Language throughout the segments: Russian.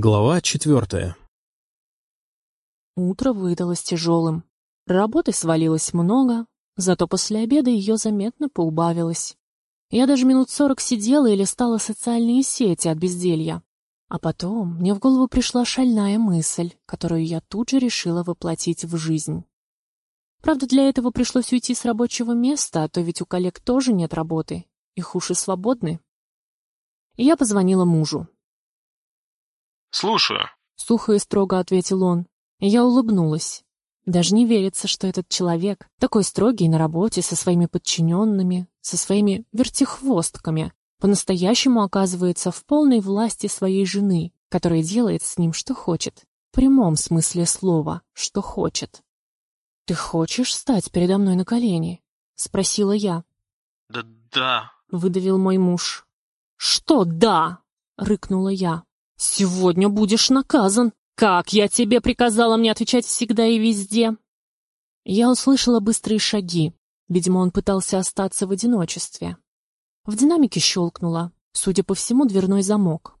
Глава четвертая. Утро выдалось тяжелым. Работы свалилось много, зато после обеда ее заметно поубавилось. Я даже минут сорок сидела и листала социальные сети от безделья. А потом мне в голову пришла шальная мысль, которую я тут же решила воплотить в жизнь. Правда, для этого пришлось уйти с рабочего места, а то ведь у коллег тоже нет работы, их уши свободны. Я позвонила мужу. «Слушаю», — сухо и строго ответил он. Я улыбнулась. Даже не верится, что этот человек, такой строгий на работе, со своими подчиненными, со своими вертихвостками, по-настоящему оказывается в полной власти своей жены, которая делает с ним, что хочет. В прямом смысле слова, что хочет. «Ты хочешь стать передо мной на колени?» — спросила я. «Да, да», — выдавил мой муж. «Что «да»?» — рыкнула я. «Сегодня будешь наказан! Как я тебе приказала мне отвечать всегда и везде!» Я услышала быстрые шаги. Видимо, он пытался остаться в одиночестве. В динамике щелкнуло, судя по всему, дверной замок.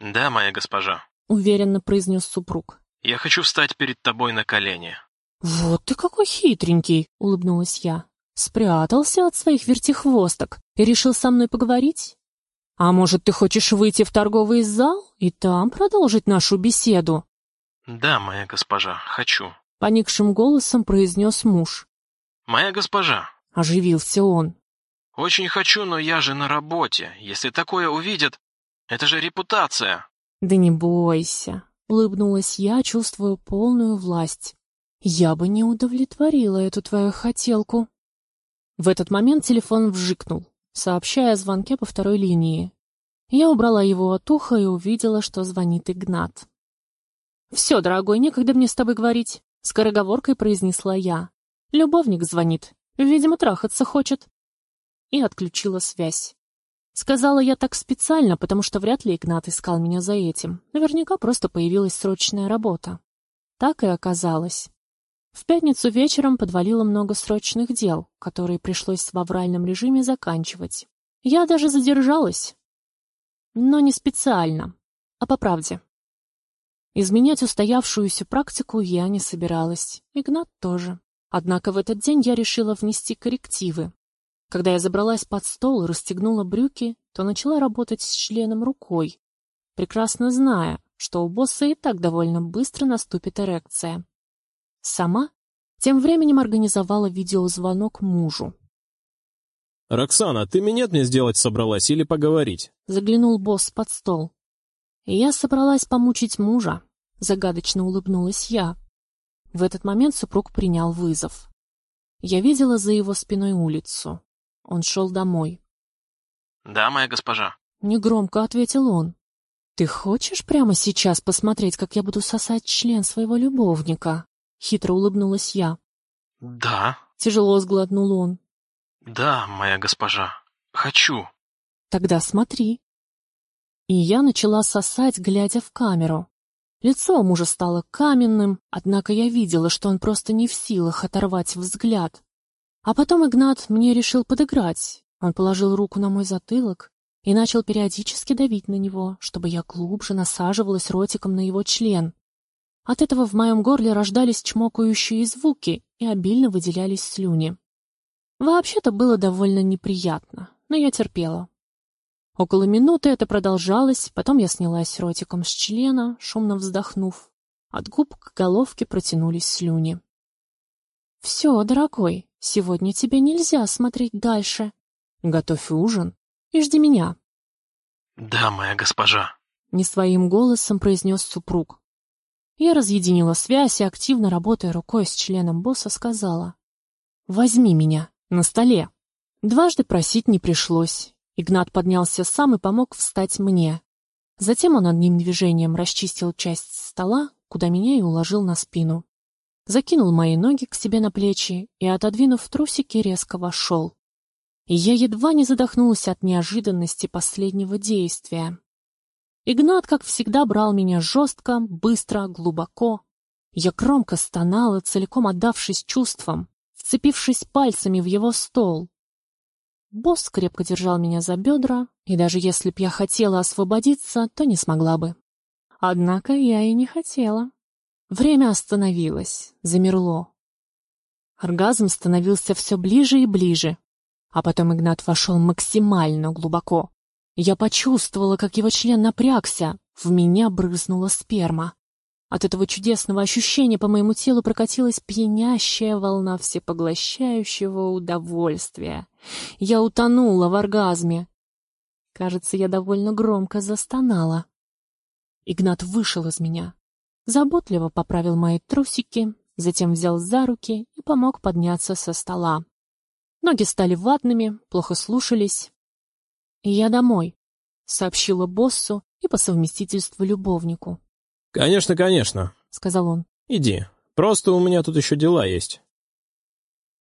«Да, моя госпожа», — уверенно произнес супруг. «Я хочу встать перед тобой на колени». «Вот ты какой хитренький!» — улыбнулась я. «Спрятался от своих вертихвосток и решил со мной поговорить?» «А может, ты хочешь выйти в торговый зал и там продолжить нашу беседу?» «Да, моя госпожа, хочу», — поникшим голосом произнес муж. «Моя госпожа», — оживился он. «Очень хочу, но я же на работе. Если такое увидят, это же репутация». «Да не бойся», — улыбнулась я, чувствую полную власть. «Я бы не удовлетворила эту твою хотелку». В этот момент телефон вжикнул сообщая о звонке по второй линии. Я убрала его от уха и увидела, что звонит Игнат. «Все, дорогой, некогда мне с тобой говорить», — скороговоркой произнесла я. «Любовник звонит. Видимо, трахаться хочет». И отключила связь. Сказала я так специально, потому что вряд ли Игнат искал меня за этим. Наверняка просто появилась срочная работа. Так и оказалось. В пятницу вечером подвалило много срочных дел, которые пришлось в авральном режиме заканчивать. Я даже задержалась. Но не специально, а по правде. Изменять устоявшуюся практику я не собиралась, Игнат тоже. Однако в этот день я решила внести коррективы. Когда я забралась под стол и расстегнула брюки, то начала работать с членом рукой, прекрасно зная, что у босса и так довольно быстро наступит эрекция. Сама тем временем организовала видеозвонок мужу. «Роксана, ты минет мне сделать собралась или поговорить?» Заглянул босс под стол. «Я собралась помучить мужа», — загадочно улыбнулась я. В этот момент супруг принял вызов. Я видела за его спиной улицу. Он шел домой. «Да, моя госпожа», — негромко ответил он. «Ты хочешь прямо сейчас посмотреть, как я буду сосать член своего любовника?» Хитро улыбнулась я. «Да». Тяжело сглотнул он. «Да, моя госпожа. Хочу». «Тогда смотри». И я начала сосать, глядя в камеру. Лицо мужа стало каменным, однако я видела, что он просто не в силах оторвать взгляд. А потом Игнат мне решил подыграть. Он положил руку на мой затылок и начал периодически давить на него, чтобы я глубже насаживалась ротиком на его член. От этого в моем горле рождались чмокающие звуки и обильно выделялись слюни. Вообще-то было довольно неприятно, но я терпела. Около минуты это продолжалось, потом я снялась ротиком с члена, шумно вздохнув. От губ к головке протянулись слюни. «Все, дорогой, сегодня тебе нельзя смотреть дальше. Готовь ужин и жди меня». «Да, моя госпожа», — не своим голосом произнес супруг. Я разъединила связь и, активно работая рукой с членом босса, сказала «Возьми меня, на столе». Дважды просить не пришлось. Игнат поднялся сам и помог встать мне. Затем он одним движением расчистил часть стола, куда меня и уложил на спину. Закинул мои ноги к себе на плечи и, отодвинув трусики, резко вошел. Я едва не задохнулась от неожиданности последнего действия. Игнат, как всегда, брал меня жестко, быстро, глубоко. Я громко стонала, целиком отдавшись чувствам, вцепившись пальцами в его стол. Босс крепко держал меня за бедра, и даже если б я хотела освободиться, то не смогла бы. Однако я и не хотела. Время остановилось, замерло. Оргазм становился все ближе и ближе, а потом Игнат вошел максимально глубоко. Я почувствовала, как его член напрягся, в меня брызнула сперма. От этого чудесного ощущения по моему телу прокатилась пьянящая волна всепоглощающего удовольствия. Я утонула в оргазме. Кажется, я довольно громко застонала. Игнат вышел из меня. Заботливо поправил мои трусики, затем взял за руки и помог подняться со стола. Ноги стали ватными, плохо слушались. «Я домой», — сообщила боссу и по совместительству любовнику. «Конечно, конечно», — сказал он. «Иди. Просто у меня тут еще дела есть».